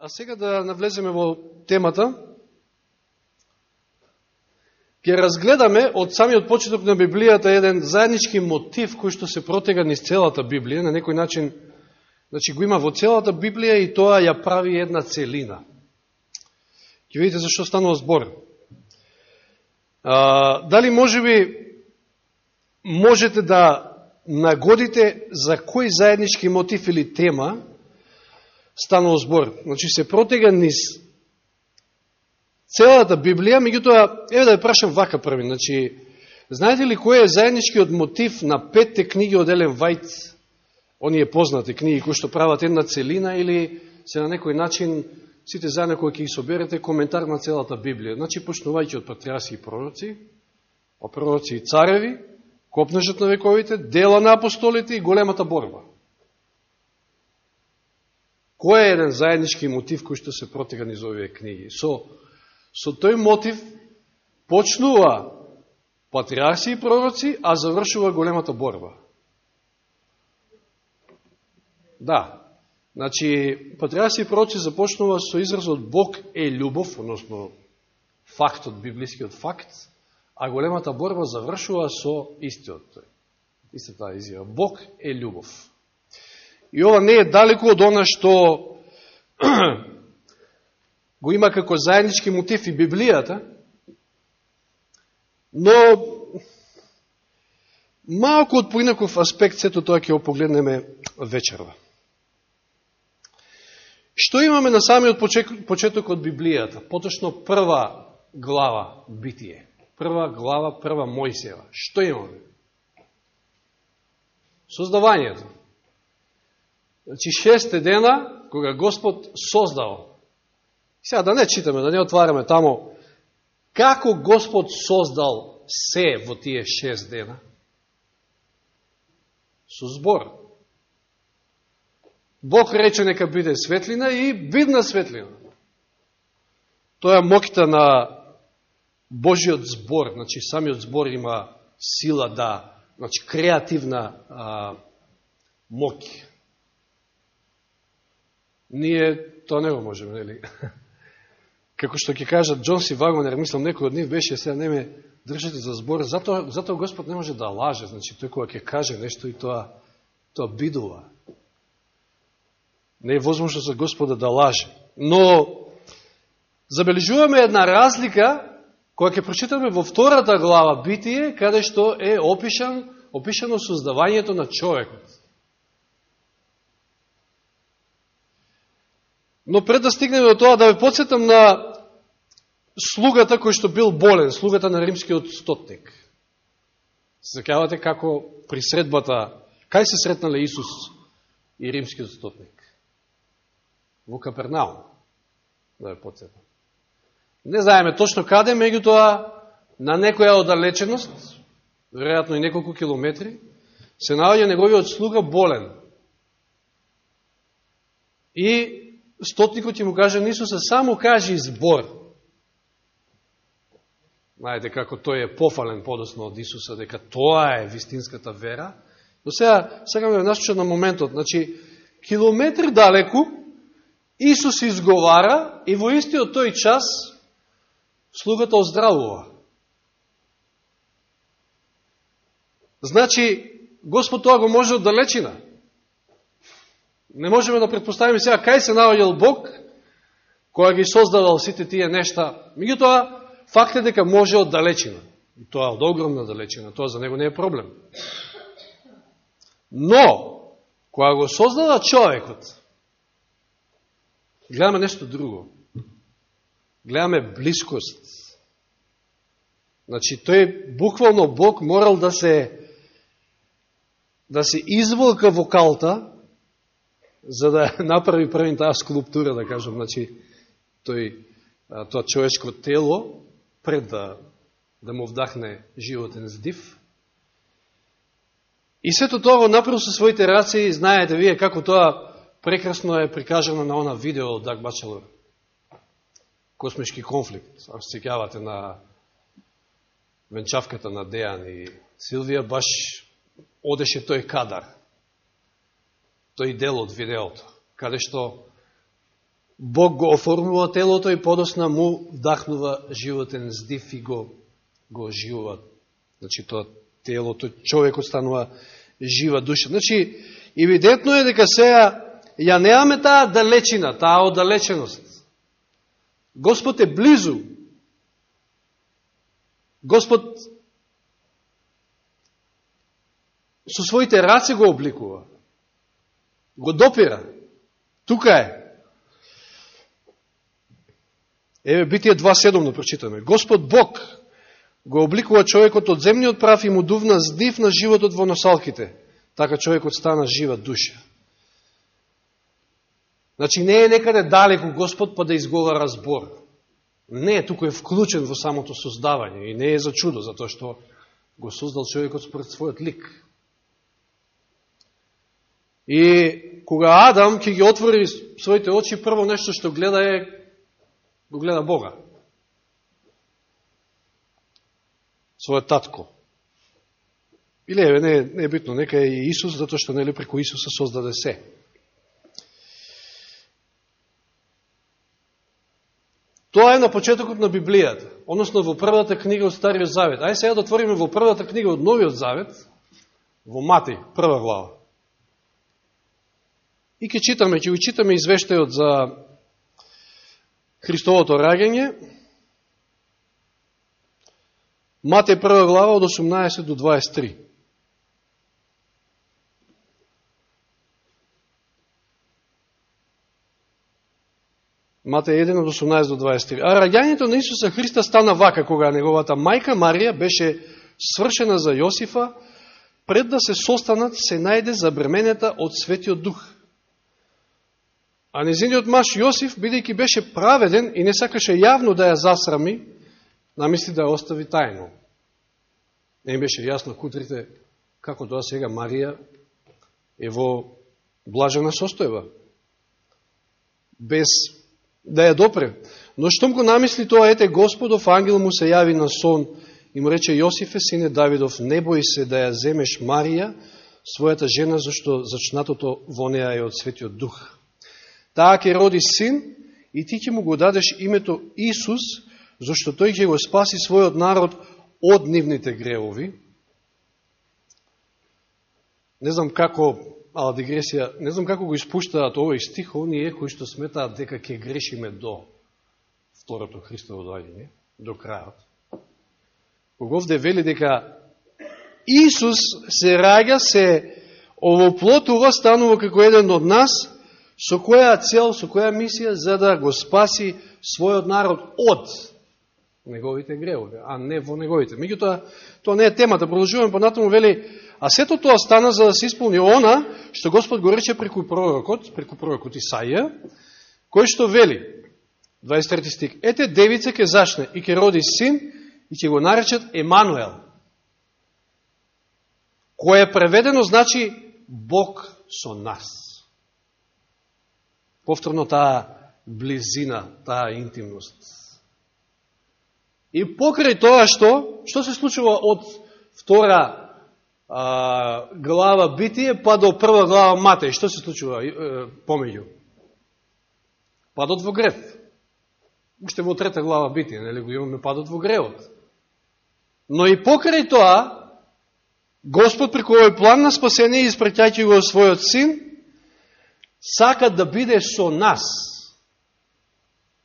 А сега да навлеземе во темата. Ке разгледаме од самиот почеток на Библијата еден заеднички мотив кој што се протега низ целата Библија, на некој начин значи, го има во целата Библија и тоа ја прави една целина. Ке видите зашто станува збор. А, дали може би можете да нагодите за кој заеднички мотив или тема станува збор. Значи се протега низ целата Библија, меѓутоа, еве да ја прашам вака први, значи, знаете ли кој е заедничкиот мотив на петте книги од Елен Вајц, оние познати книги кои што прават една целина или се на некој начин сите заедно кои ќе ги соберете коментар на целата Библија. Значи, почнувајќи од патриаси и пророци, о пророци и цареви, копнежот на вековите, дела на апостолите и големата борба. Кој е еден заеднички мотив кој што се протега низ овие книги? Со, со тој мотив почнува патриарси и пророци, а завршува големата борба. Да, значи, патриарси и пророци започнува со изразот Бог е љубов, односно фактот, библискиот факт, а големата борба завршува со истиот. Истата изјава. Бог е љубов. И ова не е далеко од она што го има како заеднички мотив и Библијата, но малко од поинаков аспект сето тоа ќе го погледнеме вечерва. Што имаме на самиот почеток од Библијата? Поточно прва глава Битие. Прва глава, прва Мојсева. Што имаме? Создавањето. Значи, шесте дена, кога Господ создал. Сега да не читаме, да не отвараме тамо, како Господ создал се во тие шест дена? Со збор. Бог рече нека биде светлина и бидна светлина. Тоа е мокта на Божиот збор, значи самиот збор има сила да, значи креативна а, моки. Ние тоа не го можеме, нели? Како што ќе кажат Джонси Вагонер, мислам некој од нив беше, сега не ме држите за збор, затоа, затоа Господ не може да лаже, значи тој кога ќе каже нешто и тоа, тоа бидува. Не е возможно за Господа да лаже. Но, забележуваме една разлика, која ќе прочитаме во втората глава Битие, каде што е опишан, опишано создавањето на човекот. Но пред да стигнеме до тоа, да ве подсетам на слугата кој што бил болен, слугата на римскиот стотник. Се закавате како при средбата, кај се сретнале Исус и римскиот стотник? Во Капернаум, да ве подсетам. Не знаеме точно каде, меѓу тоа на некоја оддалеченост, веројатно и неколку километри, се наоѓа неговиот слуга болен. И стотникот ќе му каже на Исуса, само кажи збор. Знаете како тој е пофален подосно од Исуса, дека тоа е вистинската вера. Но сега, сега ме да насоча на моментот. Значи, километри далеку, Исус изговара и во истиот тој час слугата оздравува. Значи, Господ тоа го може од далечина. Не можеме да предпоставиме сега кај се наоѓал Бог, која ги создавал сите тие нешта. Меѓутоа, факт е дека може од далечина. И тоа од огромна далечина. Тоа за него не е проблем. Но, која го создава човекот, гледаме нешто друго. Гледаме близкост. Значи, тој буквално Бог морал да се да се изволка во калта, за да направи првин таа скулптура, да кажем, значи, тој, тоа човечко тело, пред да, да му вдахне животен здив. И сето тоа го направил со своите раци, знаете вие како тоа прекрасно е прикажано на она видео од Даг Бачелор. Космички конфликт. Ако се сеќавате на венчавката на Дејан и Силвија, баш одеше тој кадар тој дел од видеото, каде што Бог го оформува телото и подосна му вдахнува животен здив и го, го оживува. Значи, тоа телото, човекот станува жива душа. Значи, евидентно е дека сега ја неаме таа далечина, таа оддалеченост. Господ е близу. Господ со своите раце го обликува. Го допира. Тука е. Еве, Битие 2.7 да прочитаме. Господ Бог го обликува човекот од земниот прав и му дувна здив на животот во носалките. Така човекот стана жива душа. Значи не е некаде далеко Господ па да изговара збор. Не, туку е вклучен во самото создавање и не е за чудо, затоа што го создал човекот според својот лик. И кога Адам ќе ги отвори своите очи, прво нешто што гледа е, го гледа Бога. Својот татко. Или е, не, не е битно, нека е Исус, затоа што нели преку Исуса создаде се. Тоа е на почетокот на Библијата, односно во првата книга од Стариот Завет. Ај сега да отвориме во првата книга од Новиот Завет, во Мати, прва глава. И ке читаме, ќе ви читаме извештајот за Христовото раѓање. Матеј прва глава од 18 до 23. Матеј 1 од 18 до 23. А раѓањето на Исуса Христа стана вака, кога неговата мајка Марија беше свршена за Јосифа, пред да се состанат, се најде забременета од Светиот Дух. А незиниот маж Јосиф, бидејќи беше праведен и не сакаше јавно да ја засрами, намисли да ја остави тајно. Не им беше јасно кутрите како тоа сега Марија е во блажена состојба. Без да ја допре. Но штом го намисли тоа, ете Господов ангел му се јави на сон и му рече Јосифе, сине Давидов, не бој се да ја земеш Марија, својата жена, зашто зачнатото во неја е од Светиот Дух таа ќе роди син и ти ќе му го дадеш името Исус, зашто тој ќе го спаси својот народ од нивните греови. Не знам како, ала дигресија, не знам како го испуштаат овој стих, оние кои што сметаат дека ќе грешиме до второто Христово доаѓање, до крајот. Кога овде вели дека Исус се раѓа, се овоплотува, станува како еден од нас, Со која цел, со која мисија, за да го спаси својот народ од неговите греови, а не во неговите. Меѓутоа, тоа не е темата, продолжуваме понатаму, вели, а сето тоа стана за да се исполни она, што Господ го рече преку пророкот, преку пророкот Исаија, кој што вели, 23 стик, ете девица ке зашне и ке роди син и ќе го наречат Емануел, кој е преведено значи Бог со нас повторно таа близина, таа интимност. И покрај тоа што, што се случува од втора а, глава Битие па до прва глава Матеј, што се случува е, помеѓу? Падот во грев. Уште во трета глава Битие, нели го имаме падот во гревот. Но и покрај тоа, Господ преку овој план на спасение, испратјаќи го својот син, сака да биде со нас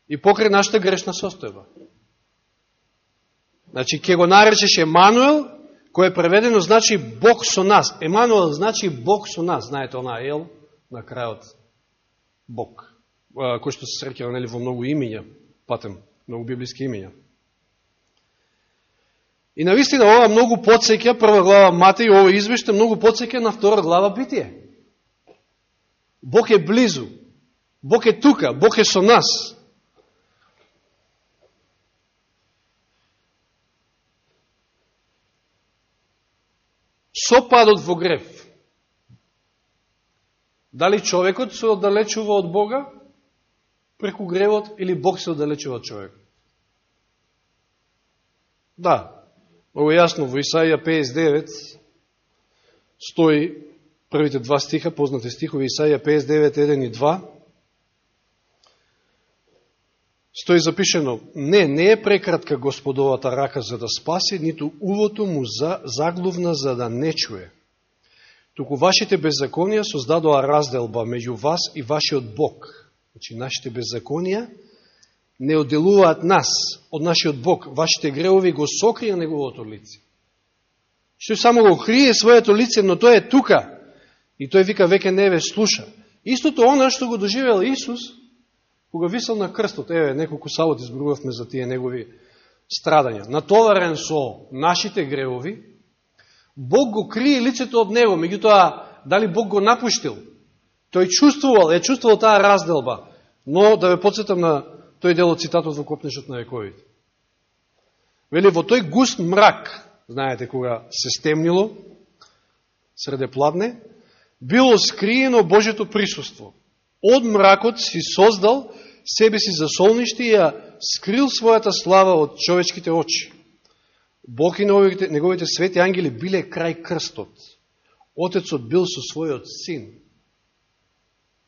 и покрај нашата грешна состојба. Значи, ке го наречеш Емануел, кој е преведено значи Бог со нас. Емануел значи Бог со нас. Знаете, она Ел на крајот Бог, кој што се среќава нели, во многу имиња, патем, многу библиски имиња. И навистина ова многу подсеќа, прва глава Матеј, ова извеште многу подсеќа на втора глава Битие. Бог е близу. Бог е тука. Бог е со нас. Со падот во греф. Дали човекот се оддалечува од Бога преку гревот или Бог се оддалечува од човекот? Да, много јасно во Исаија 59 стои првите два стиха, познати стихови Исаја 59, 1 и 2. стои запишено, не, не е прекратка господовата рака за да спаси, ниту увото му за, заглувна за да не чуе. Туку вашите беззаконија создадоа разделба меѓу вас и вашиот Бог. Значи, нашите беззаконија не оделуваат нас од нашиот Бог. Вашите греови го сокрија неговото лице. Што само го крие своето лице, но тоа е тука. И тој вика, веќе не ве слуша. Истото она што го доживел Исус, кога висел на крстот, еве, неколку саботи зборувавме за тие негови страдања, натоварен со нашите греови, Бог го крие лицето од него, меѓутоа, дали Бог го напуштил? Тој чувствувал, е чувствувал таа разделба, но да ве подсетам на тој дел од цитатот во Копнешот на вековите. Вели, во тој густ мрак, знаете, кога се стемнило, среде пладне, било скриено Божето присуство. Од мракот си создал себе си за солниште и ја скрил својата слава од човечките очи. Бог и неговите, неговите свети ангели биле крај крстот. Отецот бил со својот син.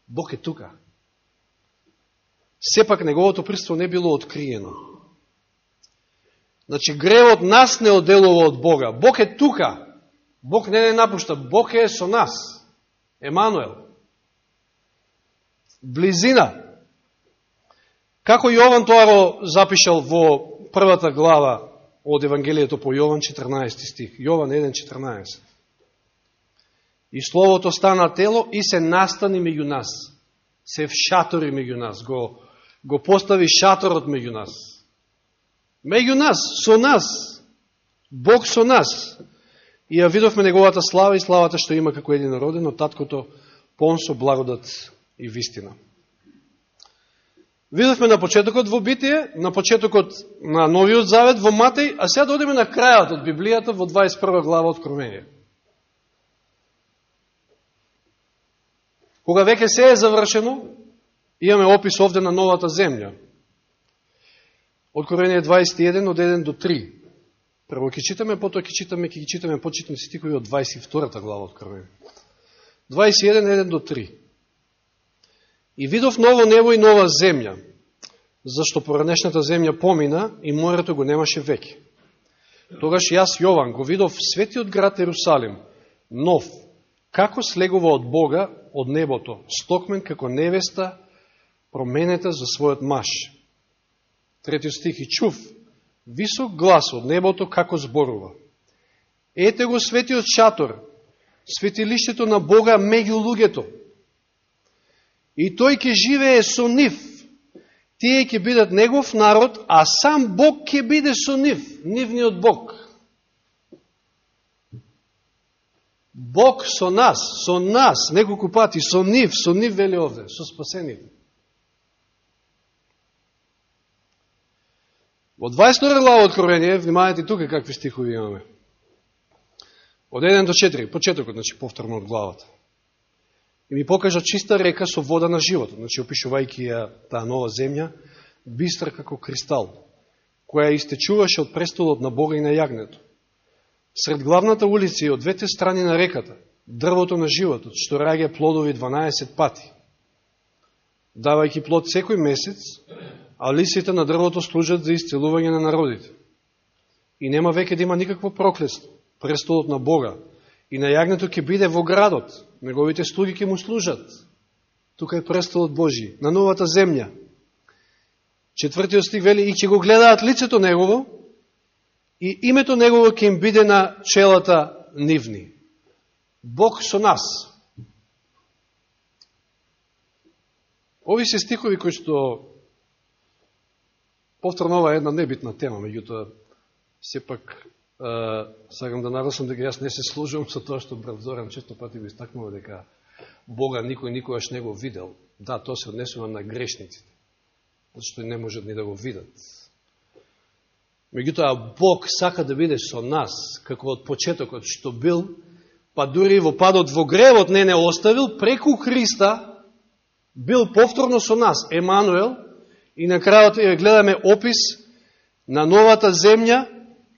Бог е тука. Сепак неговото присуство не било откриено. Значи, гревот нас не оделува од Бога. Бог е тука. Бог не не напушта. Бог е со нас. Емануел. Близина. Како Јован тоа го запишал во првата глава од Евангелието по Јован 14 стих. Јован 1.14. И Словото стана тело и се настани меѓу нас. Се вшатори меѓу нас. Го, го постави шаторот меѓу нас. Меѓу нас, со нас. Бог со нас. И ја видовме неговата слава и славата што има како един роден од таткото пон со благодат и вистина. Видовме на почетокот во Битие, на почетокот на Новиот Завет во Матеј, а сега да додеме на крајот од Библијата во 21 глава Откровение. Кога веќе се е завршено, имаме опис овде на новата земја. Откровение 21 од 1 до 3. Прво ќе читаме, потоа ќе читаме, ќе ги читаме почитни стикови од 22 глава од Откровение. 21, 1 до 3. И видов ново небо и нова земја, зашто поранешната земја помина и морето го немаше веќе. Тогаш јас, Јован, го видов светиот град Ерусалим, нов, како слегува од Бога, од небото, стокмен како невеста, променета за својот маш. Третиот стих и чув, висок глас од небото како зборува. Ете го светиот шатор, светилиштето на Бога меѓу луѓето, И тој ќе живее со нив. Тие ќе бидат негов народ, а сам Бог ќе биде со нив, нивниот Бог. Бог со нас, со нас, неколку пати, со нив, со нив вели овде, со спасените. Во 22 глава Откровение, внимавате тука какви стихови имаме. Од 1 до 4, почетокот, значи повторно од главата и ми покажа чиста река со вода на животот, значи опишувајќи ја таа нова земја, бистра како кристал, која истечуваше од престолот на Бога и на јагнето. Сред главната улица и од двете страни на реката, дрвото на животот, што раѓа плодови 12 пати, давајќи плод секој месец, а лисите на дрвото служат за исцелување на народите. И нема веќе да има никакво проклество. Престолот на Бога и на јагнето ќе биде во градот, неговите слуги ќе му служат. Тука е престолот Божи, на новата земја. Четвртиот стих вели, и ќе го гледаат лицето негово, и името негово ќе им биде на челата нивни. Бог со нас. Ови се стихови кои што повторно ова е една небитна тема, меѓутоа сепак сакам да нарасам дека јас не се служувам со тоа што брат Зоран често пати го истакнува дека Бога никој никогаш не го видел. Да, тоа се однесува на грешниците, зашто не можат ни да го видат. Меѓутоа, Бог сака да биде со нас, како од почетокот што бил, па дури во падот во гревот не не оставил, преку Христа бил повторно со нас, Емануел, и на крајот гледаме опис на новата земја,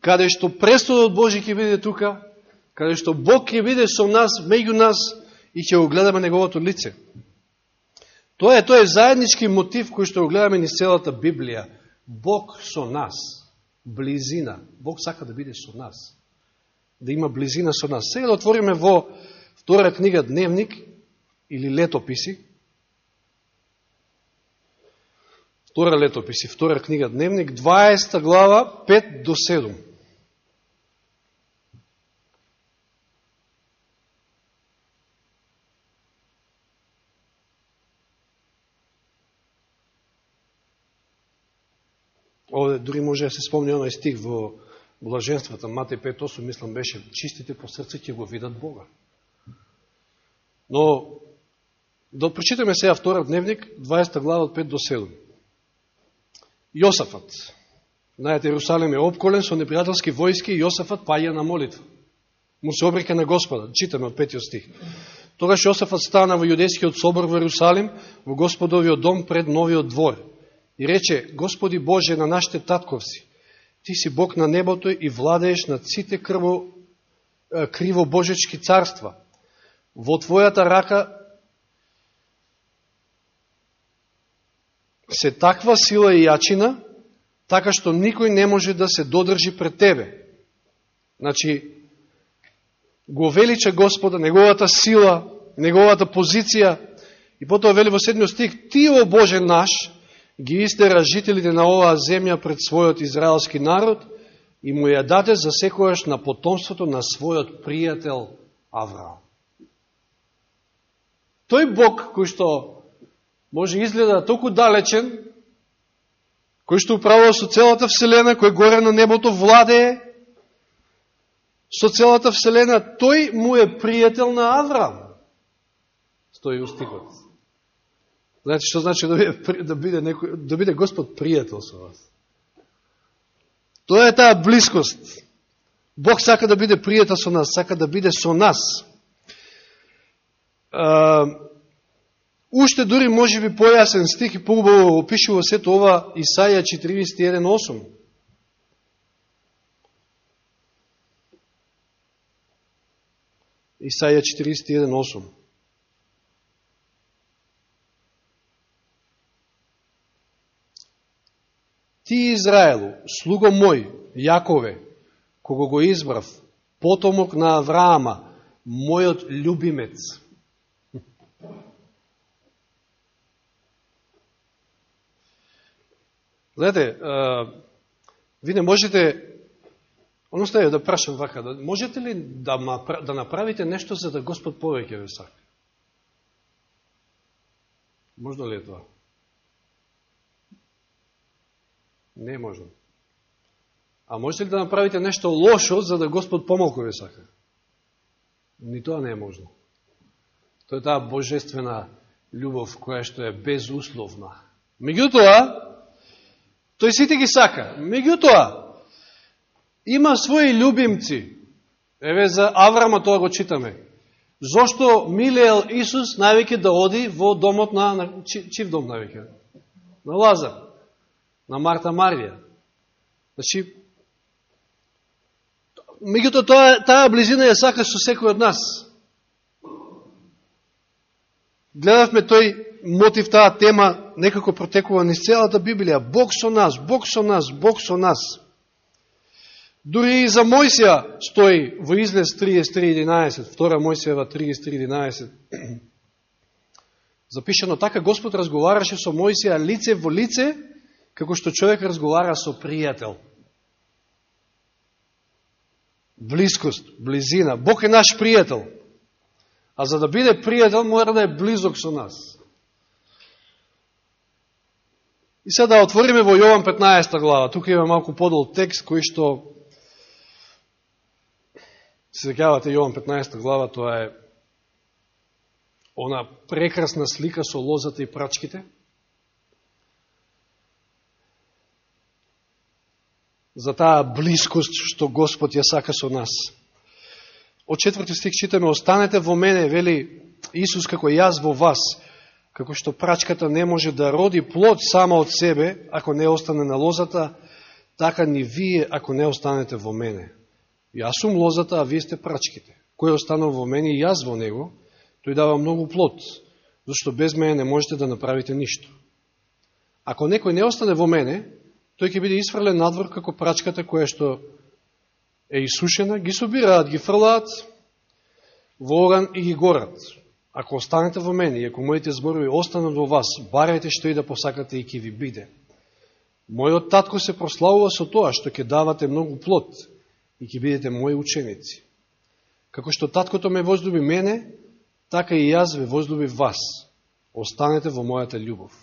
каде што престолот Божи ќе биде тука, каде што Бог ќе биде со нас, меѓу нас, и ќе го гледаме Неговото лице. Тоа е тоа е заеднички мотив кој што го гледаме низ целата Библија. Бог со нас, близина. Бог сака да биде со нас. Да има близина со нас. Сега да отвориме во втора книга Дневник или Летописи. Втора летописи, втора книга Дневник, 20 глава, 5 до 7. Овде дури може да се спомни оној стих во Блаженствата, Матеј 5.8, мислам беше, чистите по срце ќе го видат Бога. Но, да прочитаме сега втора дневник, 20 глава од 5 до 7. Јосафат. Знаете, Јерусалим е обколен со непријателски војски и Јосафат паја на молитва. Му се обрека на Господа. Читаме од петиот стих. Тогаш Јосафат стана во јудејскиот собор во Јерусалим, во Господовиот дом пред новиот двор и рече, Господи Боже на нашите татковци, Ти си Бог на небото и владееш над сите крво, криво божечки царства. Во Твојата рака се таква сила и јачина, така што никој не може да се додржи пред Тебе. Значи, го велича Господа, неговата сила, неговата позиција, и потоа вели во седмиот стих, Ти, о Боже наш, ги истера жителите на оваа земја пред својот израелски народ и му ја даде за секојаш на потомството на својот пријател Авраам. Тој Бог кој што може изгледа толку далечен, кој што управува со целата Вселена, кој горе на небото владее со целата Вселена, тој му е пријател на Аврам. Стои устихот. Знаете што значи да биде, да биде, некој, да биде Господ пријател со вас? Тоа е таа близкост. Бог сака да биде пријател со нас, сака да биде со нас. Уште дури може би појасен стих и поубаво опишува сето ова Исаја 41.8. Исаја 41.8. Ти Израелу, слуго мој, Јакове, кого го избрав, потомок на Авраама, мојот любимец. Знаете, ви не можете, односно ја да прашам вака, да, можете ли да, да направите нешто за да Господ повеќе ве сака? Можно ли е тоа? Не е можно. А можете ли да направите нешто лошо за да Господ помалку ве сака? Ни тоа не е можно. Тоа е таа божествена љубов која што е безусловна. Меѓутоа, Тој сите ги сака. Меѓутоа, има своји љубимци. Еве за Аврама тоа го читаме. Зошто милеел Исус највеќе да оди во домот на, на чив дом највеќе? На Лазар, на Марта Марија. Значи, меѓутоа таа, таа близина ја сака со секој од нас. Гледавме тој мотив таа тема некако протекува низ целата Библија. Бог со нас, Бог со нас, Бог со нас. Дури и за Мојсија стои во излез 33.11, втора Мојсијева 33.11. Запишено така, Господ разговараше со Мојсија лице во лице, како што човек разговара со пријател. Близкост, близина. Бог е наш пријател. А за да биде пријател, мора да е близок со нас. И сега да отвориме во Јован 15 глава. Тука има малку подол текст кој што се закјавате Јован 15 глава, тоа е она прекрасна слика со лозата и прачките. За таа близкост што Господ ја сака со нас. Од четврти стих читаме, останете во мене, вели Исус, како јас во вас, како што прачката не може да роди плод сама од себе, ако не остане на лозата, така ни вие, ако не останете во мене. Јас сум лозата, а вие сте прачките. Кој останал во мене и јас во него, тој дава многу плод. зашто без мене не можете да направите ништо. Ако некој не остане во мене, тој ќе биде исфрлен надвор како прачката која што е исушена, ги собираат, ги фрлаат во оган и ги горат. Ако останете во мене и ако моите зборови останат во вас, барајте што и да посакате и ќе ви биде. Мојот татко се прославува со тоа што ќе давате многу плод и ќе бидете мои ученици. Како што таткото ме возлюби мене, така и јас ве возлюби вас. Останете во мојата љубов.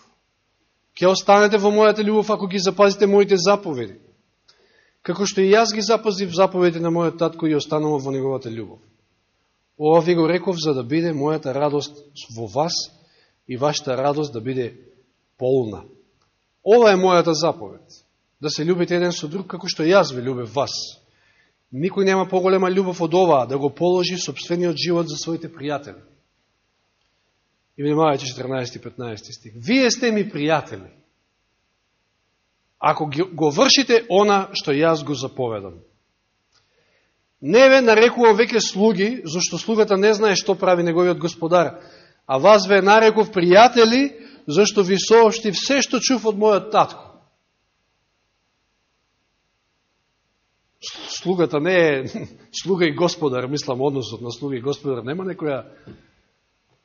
Ке останете во мојата љубов ако ги запазите моите заповеди. Како што и јас ги запазив заповедите на мојот татко и останувам во неговата љубов. Ова ви го реков за да биде мојата радост во вас и вашата радост да биде полна. Ова е мојата заповед. Да се љубите еден со друг како што јас ви љубев вас. Никој нема поголема љубов од оваа да го положи собствениот живот за своите пријатели. И внимавајте 14 и 15 стих. Вие сте ми пријатели. Ако го вршите она што јас го заповедам. Не ве нарекувам веќе слуги, зашто слугата не знае што прави неговиот господар, а вас ве нареков пријатели, зашто ви соопшти все што чув од мојот татко. Слугата не е слуга и господар, мислам, односот на слуга и господар, нема некоја,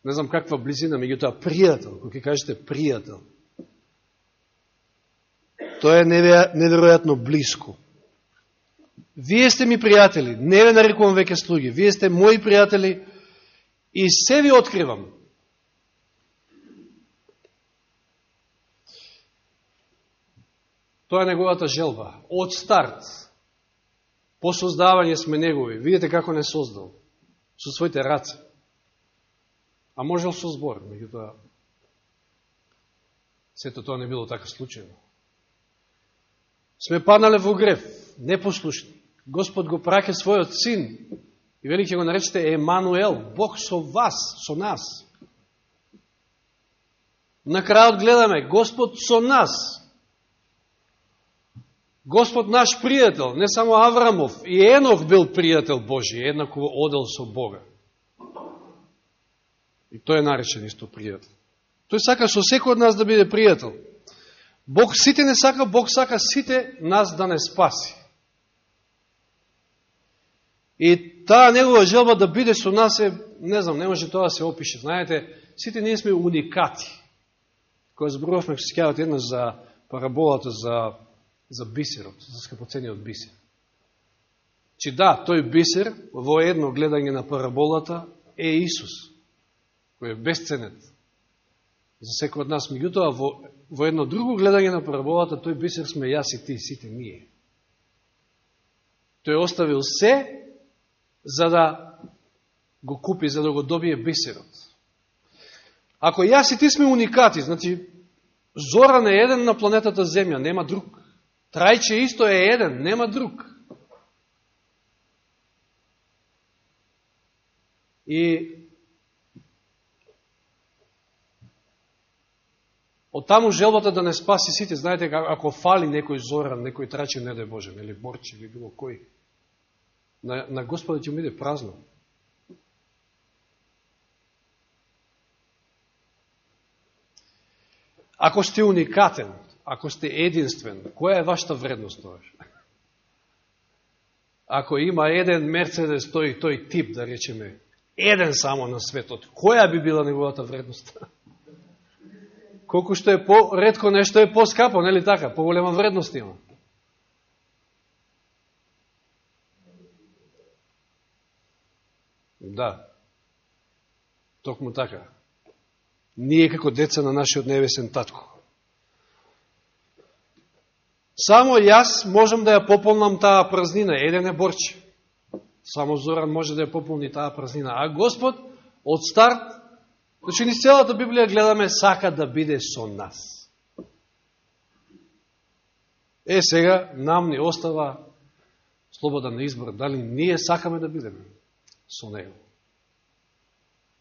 не знам каква близина, тоа пријател, кога ќе кажете пријател. Тоа е неверојатно близко. Вие сте ми пријатели, не ве нарекувам веќе слуги, вие сте мои пријатели и се ви откривам. Тоа е неговата желба. Од старт, по создавање сме негови. Видите како не создал. Со своите раце. А можел со збор, меѓутоа, сето тоа не било така случајно. Сме паднале во греф, непослушни. Господ го праке својот син и вели ќе го наречете Емануел, Бог со вас, со нас. На крајот гледаме, Господ со нас. Господ наш пријател, не само Аврамов, и Енох бил пријател Божи, еднакво одел со Бога. И тој е наречен исто пријател. Тој сака со секој од нас да биде пријател. Бог сите не сака, Бог сака сите нас да не спаси. И таа негова желба да биде со нас е, не знам, не може тоа да се опише. Знаете, сите ние сме уникати. Кога зборувавме, се скјават една за параболата за за бисерот, за скапоцениот бисер. Че да, тој бисер во едно гледање на параболата е Исус, кој е безценет за секој од нас. Меѓутоа, во, во едно друго гледање на параболата, тој бисер сме јас и ти, сите ние. Тој оставил се за да го купи, за да го добие бисерот. Ако јас и ти сме уникати, значи, Зоран е еден на планетата Земја, нема друг. Трајче исто е еден, нема друг. И од таму желбата да не спаси сите, знаете, ако фали некој зоран, некој трачен, не дај Боже, или Борчи, или било кој, на, на Господа ќе му иде празно. Ако сте уникатен, ако сте единствен, која е вашата вредност тоа? Ако има еден Мерцедес, тој, тој тип, да речеме, еден само на светот, која би била неговата вредност? Колку што е по-редко нешто е по-скапо, нели така? Поголема вредност има. Да. Токму така. Ние како деца на нашиот небесен татко. Само јас можам да ја пополнам таа празнина, еден е борче. Само Зоран може да ја пополни таа празнина. А Господ од старт, значи ни целата Библија гледаме, сака да биде со нас. Е, сега нам ни остава слобода на избор, дали ние сакаме да бидеме со Него.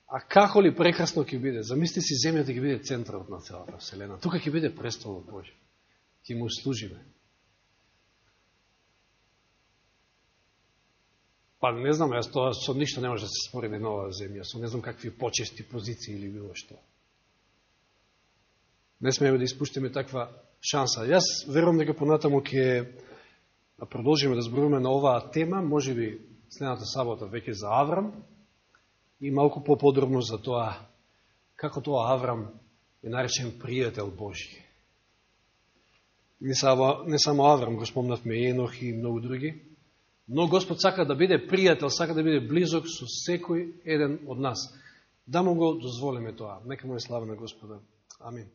А како ли прекрасно ќе биде? Замисли си земјата ќе биде центарот на целата Вселена. Тука ќе биде престолот Божи ќе му служиме. Па не знам, јас тоа со ништо не може да се спореди на нова земја, со не знам какви почести позиции или било што. Не смееме да испуштиме таква шанса. Јас верувам дека понатаму ќе продолжиме да зборуваме на оваа тема, може би следната сабота веќе за Аврам и малку поподробно за тоа како тоа Аврам е наречен пријател Божи. Не само, не само Аврам, го спомнавме Енох и многу други, но Господ сака да биде пријател, сака да биде близок со секој еден од нас. Да му го дозволиме тоа. Нека му е слава на Господа. Амин.